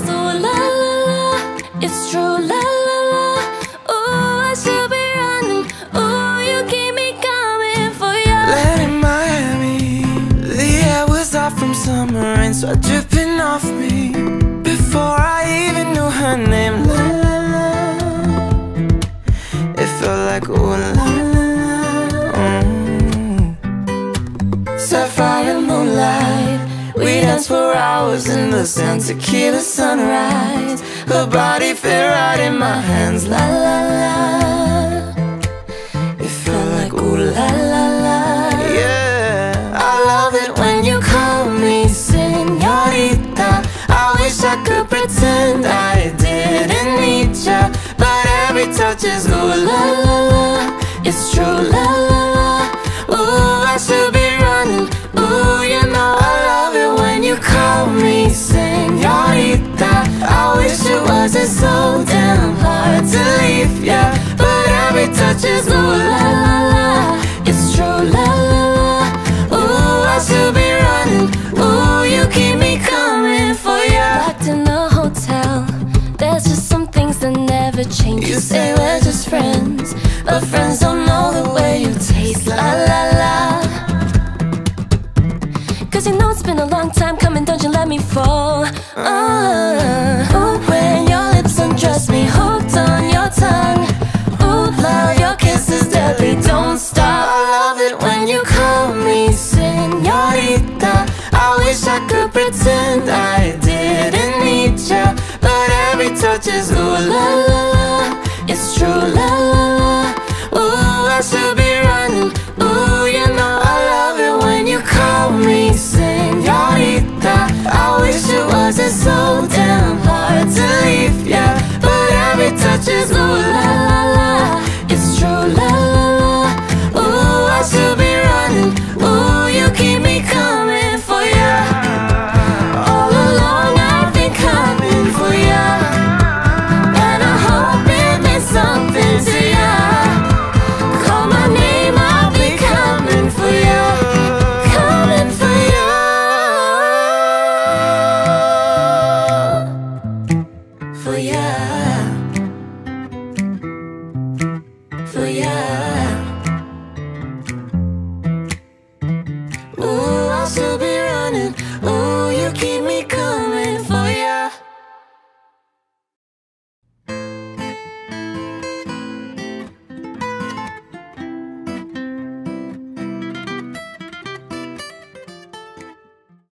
is la la la, it's true la la la. Ooh, I should be running. Ooh, you keep me coming for you. Let in Miami, the air was off from summer rain, so dripping off me before I even knew her name. La la la, it felt like ooh la la. Mm. Sapphire moonlight. We danced for hours in the sand Tequila sunrise. Her body fit right in my hands La la la. It felt like ooh la la la. Yeah I love it when you call me señorita I wish I could pretend I didn't need ya But every touch is never change. You say we're just friends, but friends don't know the way you taste. La la la. Cause you know it's been a long time coming, don't you let me fall. Uh, ooh, when your lips undress me, hooked on your tongue. Ooh, love, your kisses deadly, don't stop.